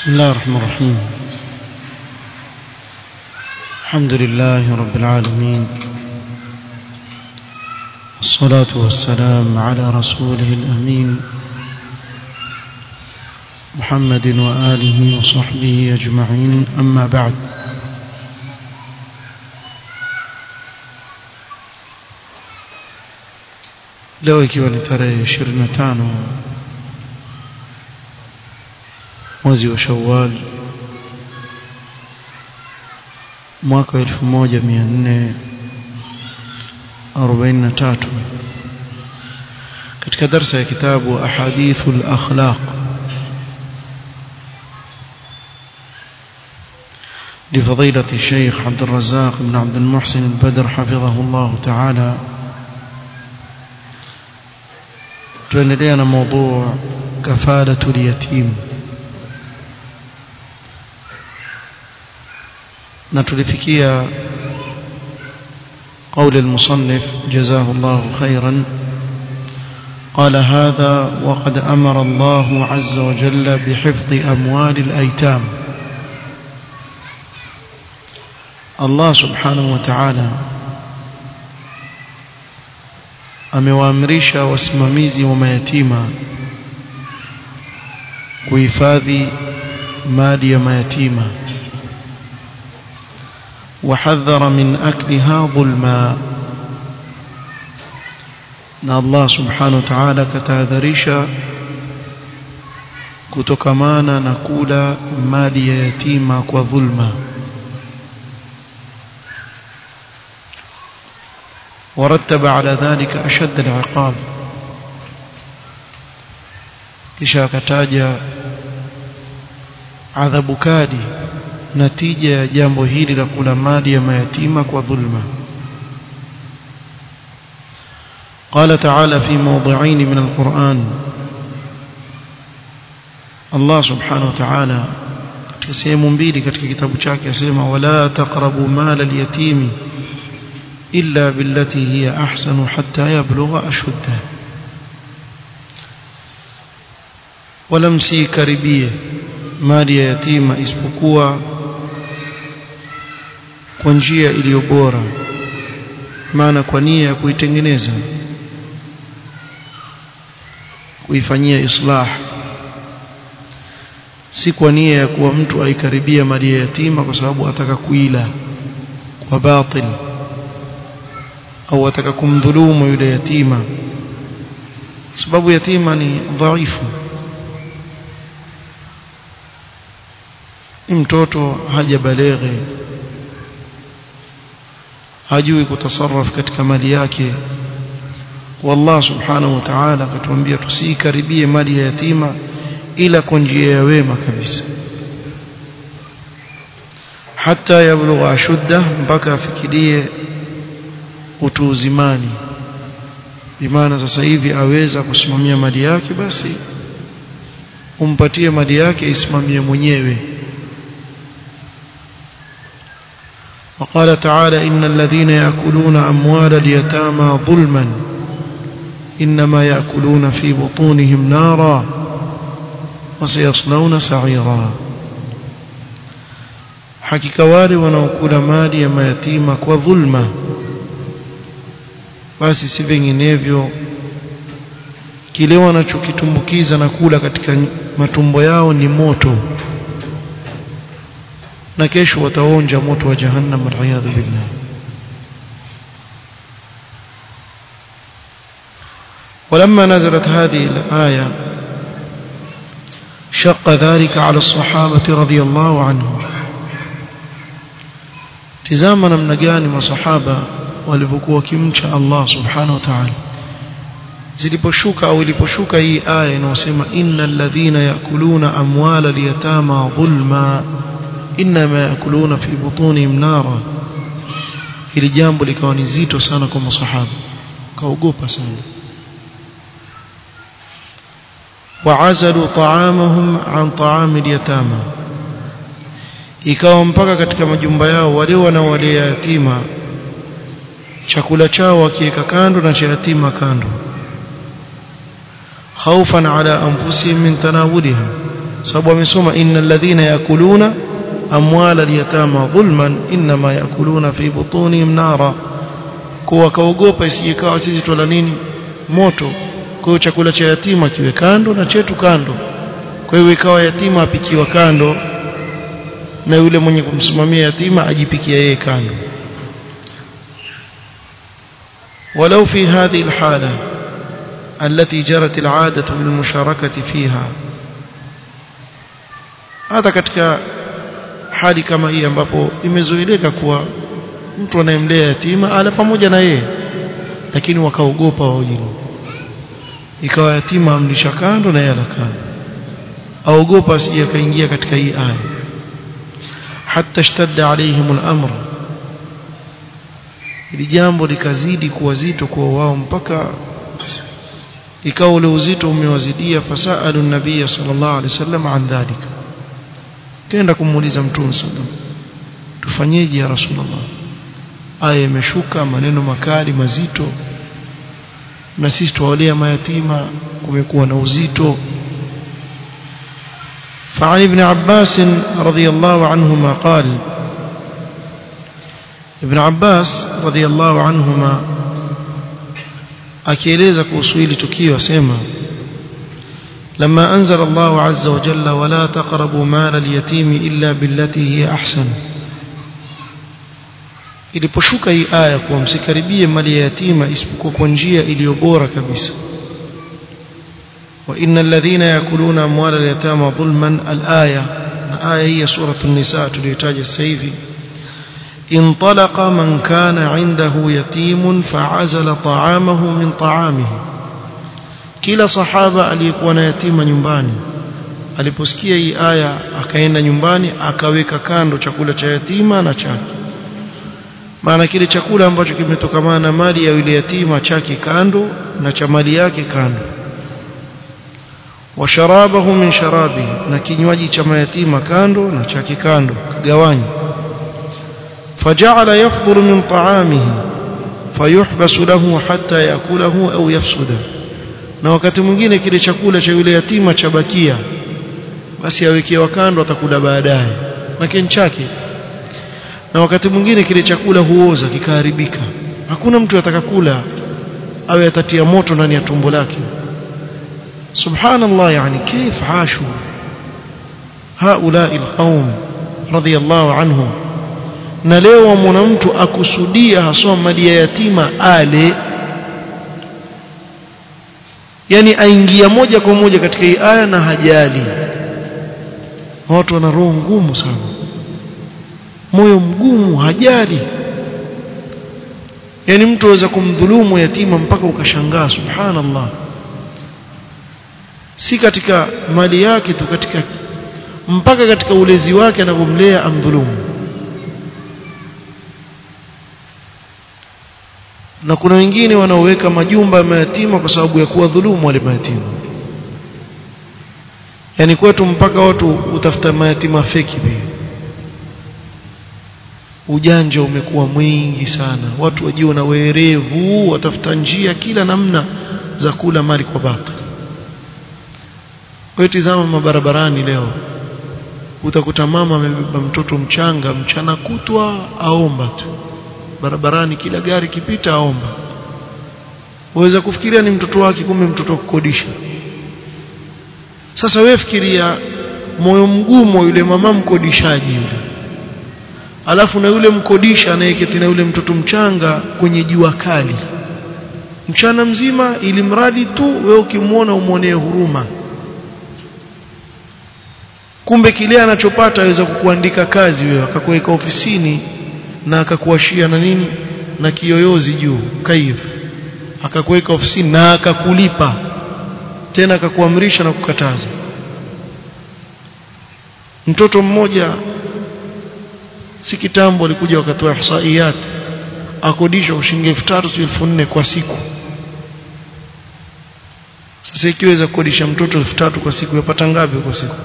بسم الله الرحمن الرحيم. الحمد لله رب العالمين. والصلاة والسلام على رسوله الأمين. محمد وآله وصحبه أجمعين. أما بعد. ikiwa ni tarehe 25 mwezi wa Shawwal mwaka 1443 katika darsa ya kitabu ahadithul akhlaq لفضيلة الشيخ عبد الرزاق بن عبد المحسن البدر حفظه الله تعالى na موضوع كفالة اليتيم نتلفكيا قول المصنف جزاه الله خيرا. قال هذا وقد أمر الله عز وجل بحفظ أموال الأيتام. الله سبحانه وتعالى amewaamrisha wasimamizi wa mayatima kuhifadhi mali ya mayatima وحذر من أكلها ظلما. نا الله سبحانه وتعالى كتاذريشا كتوكمانا نقول مالي يتيما كظلما ورتب على ذلك أشد العقاب كشاكتاجا عذب كادي natija ya jambo hili la kula mali ya قال تعالى في موضعين من القران الله سبحانه وتعالى قسم مبيلي في كتابه يقول ولا تقربوا مال اليتيم الا بالتي هي احسن حتى يبلغ اشده ولمسي كاربية مال يتيم اسبقوا kwa njia iliyo bora. Maana kwa nia ya kuitengeneza kuifanyia islah. Si kwa nia ya kuwa mtu aikaribia mali ya yatima kwa sababu ataka kuila kwa batil au ataka kumdhulumu yule yatima. Sababu yatima ni dhaifu. Mtoto hajabaleghe hajui kutasarraf katika mali yake. Subhanahu wa ta'ala akatuambia tusikaribie mali ya yatima ila kwa njia ya wema kabisa. Hata yablugha ashudda mpaka afikirie utu uzimani. Bimaana sasa hivi aweza kusimamia mali yake basi umpatie mali yake isimamie mwenyewe وقال تعالى إن الذين يأكلون أموال اليتامى ظلما إنما يأكلون في بطونهم نارا وسيصلون سعيرا hakika wale wanaokula mali ya mayatima kwa dhulma basi si vinginevyo kile wanachokitumbukiza na kula katika matumbo yao ni moto na kesho wataonja moto wa jahannam ولما نزلت هذه الآية شق ذلك على الصحابة رضي الله عنهم. تزاما من غاني الصحابه ولبقوا شاء الله سبحانه وتعالى. زلبشوك أو لبشوك هي آية انه إن الذين يأكلون أموال اليتامى ظلما. inma yakuluna fi butunihim nara. Ili jambo likawa ni zito sana kwa masahaba kaogopa sana. Waazalu ta'amahum an ta'amil yatama ikawa mpaka katika majumba yao wale wanaowalea yatima. Chakula chao wakiweka kando na cha yatima kando. Khaufan ala anfusihim min tanawuliha sababu wamesoma innal ladhina yakuluna amwala al-yatama dhulman inma yakuluna fi butunihim nara kwa kaogopa isijekawa sisi twala nini moto kwa hiyo chakula cha yatima kiwe kando na chetu kando kwa hiyo ikawa yatima apikiwa kando na yule mwenye kumsimamia yatima ajipikia yeye kando ولو في هذه الحالة التي جرت العادة بالمشاركة فيها hata katika hali kama hii ambapo imezoeleka kuwa mtu anayemlea yatima ala pamoja na yeye lakini wakaogopa wawili ikawa yatima amlisha kando na yeye kando aogopa asije akaingia katika hii aya. Hatta shtadda alaihim al-amr. Ili jambo likazidi kuwa zito kwa wao mpaka ikawa ule uzito umewazidia fasalu nabii sallallahu alaihi wasallam an dhalika kenda kumuuliza mtume sallam tufanyeje ya rasulullah aya imeshuka maneno makali mazito na sisi tuwalea mayatima kumekuwa na uzito فعن ابن عباس رضي الله عنهما قال ابن عباس رضي الله عنهما akieleza kuhusu hili tukio asema لما أنزل الله عز وجل ولا تقربوا مال اليتيم إلا بالتي هي أحسن. إلي بشوك أي آية قوم سكربية مال اليتيم اسمك كونجية إلي بورا كبس وإن الذين يأكلون أموال اليتامى ظلما الآية الآية هي سورة النساء تليتاج السيف انطلق من كان عنده يتيم فعزل طعامه من طعامه kila sahaba aliyekuwa na yatima nyumbani aliposikia hii aya akaenda nyumbani akaweka kando chakula cha yatima na chake maana kile chakula ambacho kimetokamana na mali ya yule yatima chake kando na cha mali yake kando. Washarabahu min sharabi na kinywaji cha mayatima kando na chake kando kagawanya faja'ala yafdhuru min ta'amihi fayuhbasu lahu hatta yakulahu au yafsudahu na wakati mwingine kile chakula cha yule yatima chabakia basi awekewa kando atakula baadaye lakini chake na wakati mwingine kile chakula huoza kikaharibika hakuna mtu atakakula awe atatia moto ndani ya tumbo lake subhanallah yani كيف عاشوا هؤلاء القوم رضي الله عنهم na leo wamwona mtu akusudia haswa mali ya yatima ale yani aingia moja kwa moja katika hii aya na hajali. Watu wana roho ngumu sana. Moyo mgumu hajali. Yani mtu aweza kumdhulumu yatima mpaka ukashangaa subhanallah. Si katika mali yake tu katika mpaka katika ulezi wake anavyomlea amdhulumu na kuna wengine wanaoweka majumba ya mayatima kwa sababu ya kuwa dhulumu wale mayatima. Yani kwetu mpaka watu utafuta mayatima feki pia. Ujanja umekuwa mwingi sana. Watu wajiona werevu watafuta njia kila namna za kula mali kwa bata. Kwa tizama mabarabarani leo. Utakuta mama amebeba mtoto mchanga mchana kutwa aomba tu barabarani kila gari kipita aomba. Waweza kufikiria ni mtoto wake kumbe mtoto kukodisha. Sasa wewe fikiria moyo mgumu yule mama mkodishaji yule. Alafu na yule mkodisha anayeketi na yule mtoto mchanga kwenye jua kali. Mchana mzima ili mradi tu wewe ukimwona umwonee huruma. Kumbe kile anachopata aweza kukuandika kazi wewe akakuweka ofisini na akakuashia na nini? Na kiyoyozi juu kaif. Akakuweka ofisini na akakulipa. Tena akakuamrisha na kukataza. Mtoto mmoja si kitambo alikuja wakatoa ihsaiyat. Akodishwa kwa shilingi 3000 1400 kwa siku. Sasa ikiweza kukodisha mtoto 3000 kwa siku yapata ngapi kwa siku?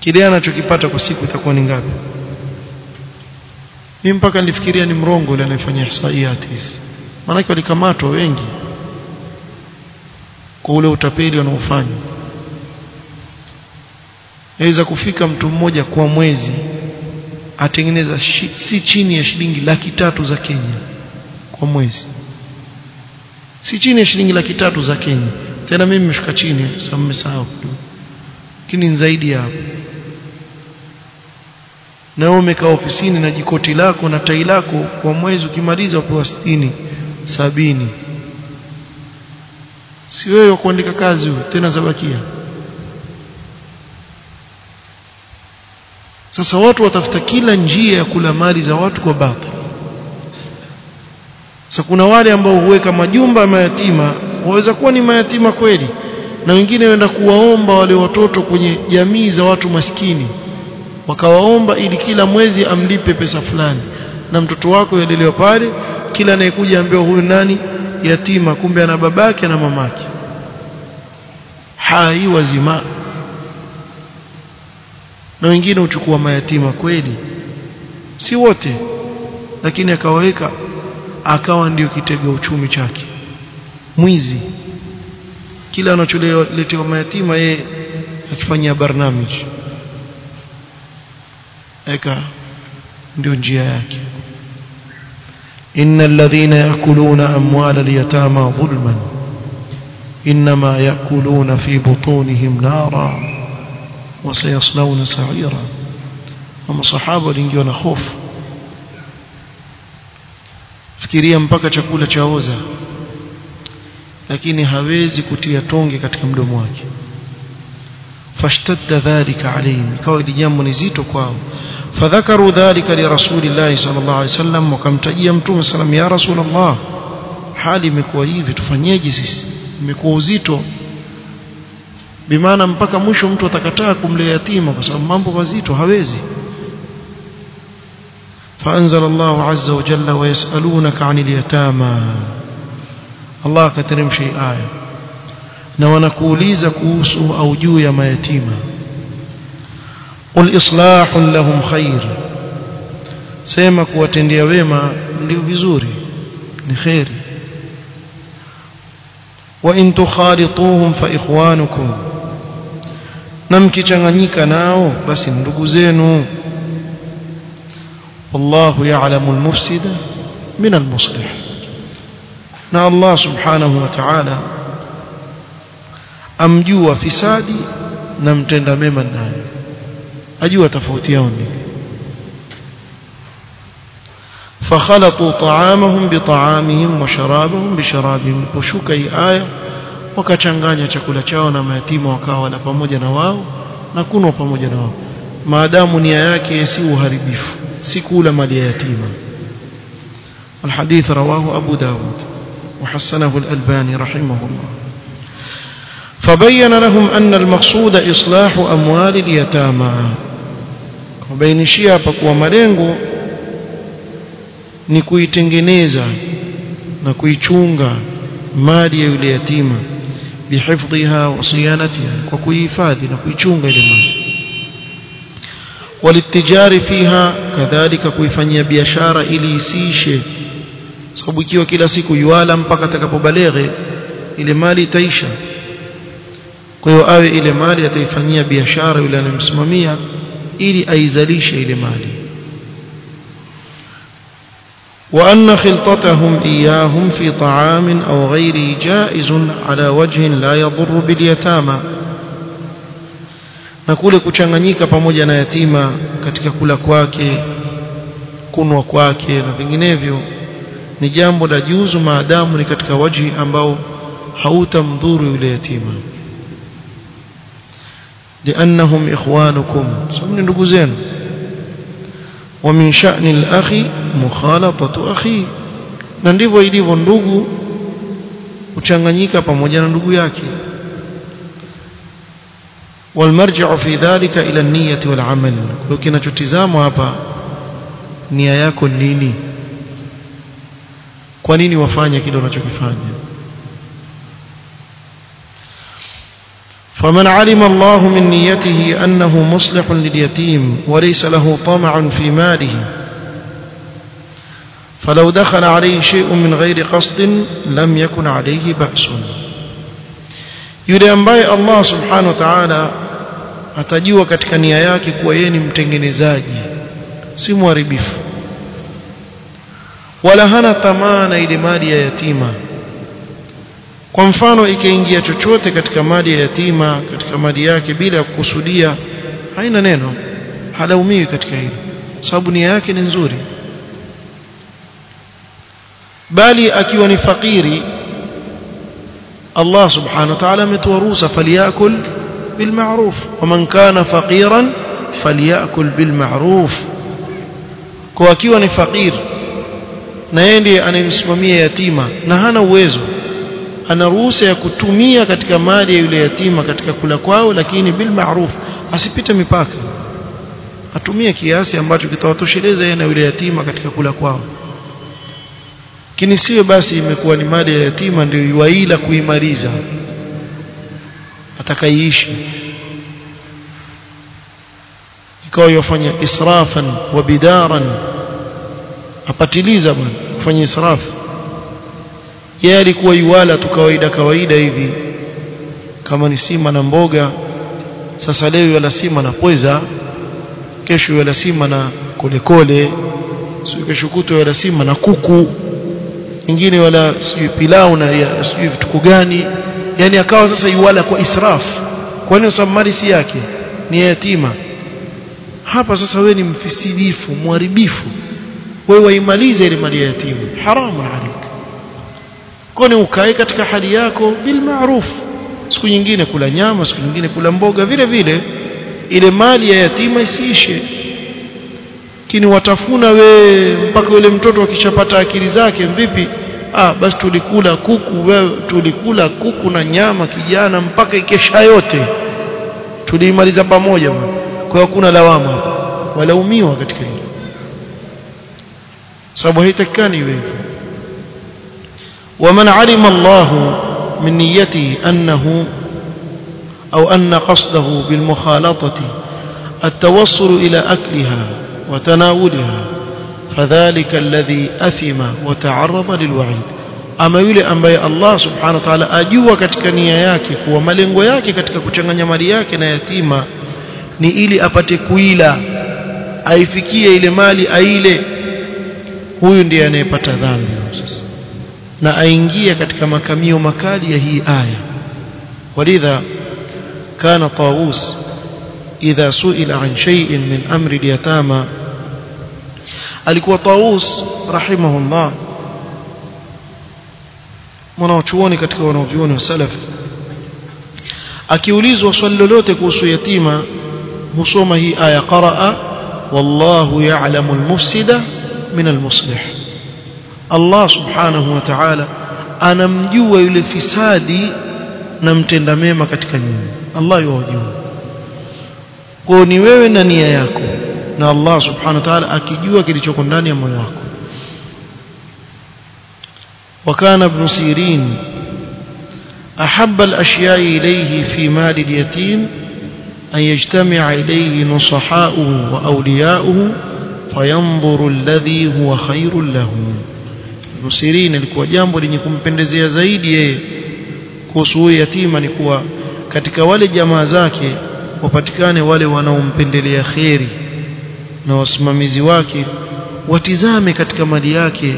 Kile anachokipata kwa siku itakuwa ni ngapi mimi mpaka nilifikiria ni mrongo yule anayefanya ihsaiyat hizi. Maana walikamatwa wengi kwa ule utapeli wanaofanya. Aweza kufika mtu mmoja kwa mwezi atengeneza si chini ya shilingi laki tatu za Kenya kwa mwezi. Si chini ya shilingi laki tatu za Kenya. Tena mimi nimeshuka chini sasa mmesahau lakini zaidi ya hapo na wewe umekaa ofisini na jikoti lako na tai lako kwa mwezi ukimaliza upewa sitini sabini. Si wewe kuandika kazi tena zabakia. Sasa watu watafuta kila njia ya kula mali za watu kwa batil sasa kuna wale ambao huweka majumba ya mayatima waweza kuwa ni mayatima kweli na wengine wenda kuwaomba wale watoto kwenye jamii za watu maskini wakawaomba ili kila mwezi amlipe pesa fulani. Na mtoto wako yadelewa pale kila anayekuja ambiwa huyu nani? Yatima kumbe ana babake na mamake. Hai wazima. Na wengine uchukua mayatima kweli. Si wote. Lakini akawaweka akawa ndio kitega uchumi chake. Mwizi. Kila anacholetewa mayatima yeye akifanyia barnamiji eka ndio njia yake إن الذين يأكلون أموال اليتامى ظلما إنما يأكلون في بطونهم نارا وسيصلون سعيرا وما صحابة لنجيون خوف fikiria mpaka chakula chaoza lakini hawezi kutia tonge katika mdomo wake fashtadda dhalika alayhim ili jambo ni zito kwao fadhakaru dhalika li rasulillahi sallallahu alayhi wasallam wakamtajia mtume sallam ya rasulullah hali imekuwa hivi tufanyeje sisi imekuwa uzito bimaana mpaka mwisho mtu atakataa kumlea yatima kwa sababu mambo mazito hawezi فأنزل الله عز وجل ويسألونك عن اليتامى الله كترم شيء آية na wanakuuliza kuhusu au juu ya mayatima Qul islahun lahum khair sema kuwatendea wema ndio vizuri ni khairi wa in tukhalituhum fa ikhwanukum na mkichanganyika nao basi ndugu zenu wallahu ya'lamu al-mufsida min al-muslih na Allah subhanahu wa ta'ala amjua fisadi na mtenda mema nani ajua tofauti yao ni فخلطوا طعامهم بطعامهم وشرابهم بشرابهم kushuka hii aya wakachanganya chakula chao na mayatima wakawa wala pamoja na wao na kunwa pamoja na wao maadamu nia yake si uharibifu si kula mali ya yatima الحديث رواه أبو داود وحسنه الألباني رحمه الله فبين لهم أن المقصود إصلاح أموال اليتامى wabainishia hapa kuwa malengo ni kuitengeneza na kuichunga mali ya yule yatima bihifdhiha wa siyanatiha kwa kuihifadhi na kuichunga ile mali. Walitijari fiha kadhalika kuifanyia biashara ili isiishe sababu ikiwa kila siku yuala mpaka atakapobaleghe ile mali itaisha. Kwa hiyo awe ile mali ataifanyia biashara yule anayemsimamia ili aizalishe ile mali وأن خلطتهم إياهم في طعام أو غيره جائز على وجه لا يضر باليتامى na kule kuchanganyika pamoja na yatima katika kula kwake kunwa kwake na vinginevyo ni jambo la juzu maadamu ni katika waji ambao hautamdhuru yule yatima لأنهم إخوانكم سمن ndugu zenu ومن شأن الأخ مخالطة أخيه na ndivyo ilivyo ndugu kuchanganyika pamoja na ndugu yake والمرجع في ذلك إلى النية والعمل ukinachotizama hapa nia yako nini kwa nini wafanya kile unachokifanya فمن علم الله من نيته أنه مصلح لليتيم وليس له طمع في ماله فلو دخل عليه شيء من غير قصد لم يكن عليه بأس. يريد الله سبحانه وتعالى atajua katika nia yake kuwa yeye ni mtengenezaji si mharibifu wala hana tamaa يتيما kwa mfano ikaingia chochote katika mali ya yatima katika mali yake bila ya kukusudia haina neno halaumiwi katika hilo sababu nia yake ni nzuri bali akiwa ni fakiri Allah subhanahu wa ta'ala ametoa ruhusa falyakul bilma'ruf waman kana faqiran falyakul bilma'ruf kwa akiwa ni fakir na yeye ndiye anayemsimamia yatima na hana uwezo ana ruhusa ya kutumia katika mali ya yule yatima katika kula kwao lakini bil ma'ruf asipite mipaka. Atumie kiasi ambacho kitawatosheleza yeye na yule yatima katika kula kwao. Lakini sio basi imekuwa ni mali ya yatima ndio iwaila kuimaliza. Atakaiishi ikawa yafanya israfan wa bidaran. Apatiliza bwana kufanya israfu yeye alikuwa yuwala tu kawaida kawaida hivi. Kama ni sima na mboga sasa leo yala sima na pweza kesho yala sima na kolekole sio kesho kutwa yala sima na kuku nyingine wala sijui pilau na sijui vituko gani. Yani akawa sasa yuwala kwa israf. Kwani nini mali si yake? Ni yatima. Hapa sasa wewe ni mfisidifu mharibifu wewe waimalize ile mali ya yatima. Haramu alika kwani ukae katika hali yako bil ma'ruf? Siku nyingine kula nyama siku nyingine kula mboga vile vile. Ile mali ya yatima isiishe. Kini watafuna we mpaka yule mtoto akishapata akili zake vipi ah basi tulikula kuku wewe tulikula kuku na nyama kijana mpaka ikesha yote. Tuliimaliza pamoja kwa hiyo hakuna lawama walaumiwa katika hilo. Sababu haitakikani hivyo ومن علم الله من نيته أنه أو أن قصده بالمخالطة التوصل إلى أكلها وتناولها فذلك الذي أثم وتعرض للوعيد. أما يلي أن بي الله سبحانه وتعالى أجوا كتك نياياك وما لنغوياك كتك كتك نياياك نياتيما نيلي أبتكويلا أي فكية إلي مالي أيلي هو يندي أن يبتذان na aingia katika makamio makali ya hii aya walidha kana tawus idha suila an shay'in min amri al-yatama alikuwa tawus rahimahullah mwanachuoni katika wanavyuoni wa salaf akiulizwa swali lolote kuhusu yatima husoma hii aya qaraa wallahu ya'lamu al-mufsida min al-muslih Allah subhanahu wa ta'ala anamjua yule fisadi na mtenda mema katika nyumba Allah yajua kwa ni wewe na nia yako na Allah subhanahu wa ta'ala akijua kilichoko ndani ya moyo wako وكان ابن سيرين أحب الأشياء إليه في مال اليتيم أن يجتمع إليه نصحاؤه وأولياؤه فينظر الذي هو خير له Ibn Sirin ilikuwa jambo lenye kumpendezea zaidi yeye. Kuhusu huyo yatima ni kuwa katika wale jamaa zake wapatikane wale wanaompendelea kheri na wasimamizi wake watizame katika mali yake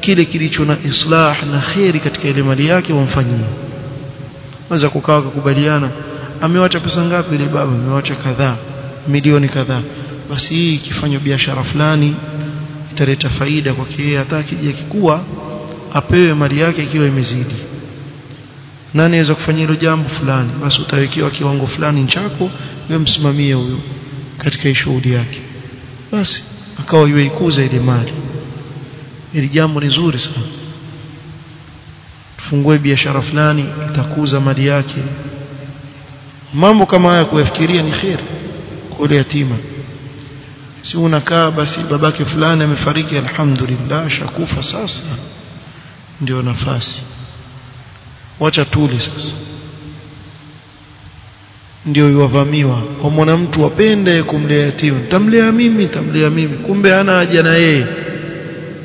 kile kilicho na islah na kheri katika ile mali yake wamfanyie. Waweza kukaa wakakubaliana amewacha pesa ngapi ile baba? Amewacha kadhaa milioni kadhaa. Basi hii ikifanywa biashara fulani italeta faida kwake yeye hata akija kikua apewe mali yake ikiwa imezidi. Nani anaweza kufanya hilo jambo fulani? Basi utawekewa kiwango fulani chako wewe msimamie huyo katika shughuli yake. Basi akawa yeye ikuza ile mali. Ili jambo ni zuri sana. Tufungue biashara fulani itakuza mali yake. Mambo kama haya kuyafikiria ni khair kwa yatima si unakaa basi babake fulani amefariki alhamdulillah shakufa sasa. Ndio nafasi. Wacha tuli sasa. Ndio yuwavamiwa wamwona mtu apende kumlea yatima tamlea mimi tamlea mimi. Kumbe ana haja na yeye.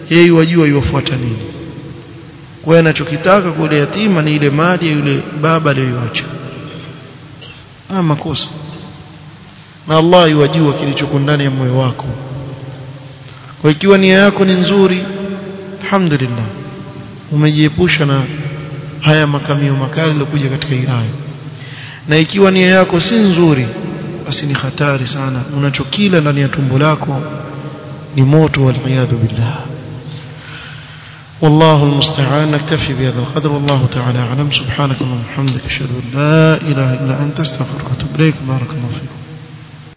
Yeye wajua yuwafuata nini. Kwa anachokitaka kwa yatima ni ile mali ya yule baba aliyoacha ah makosa na Allah yajua kilichoko ndani ya moyo wako kwa ikiwa nia yako ni nzuri alhamdulillah umejiepusha na haya makamio makali yaliokuja katika aya na ikiwa nia yako si nzuri basi ni hatari sana unachokila ndani ya tumbo lako ni moto waliyadhu billah والله المستعان نكتفي بهذا القدر والله تعالى أعلم سبحانك اللهم وبحمدك أشهد أن لا إله إلا أنت استغفرك وأتوب إليك بارك الله فيكم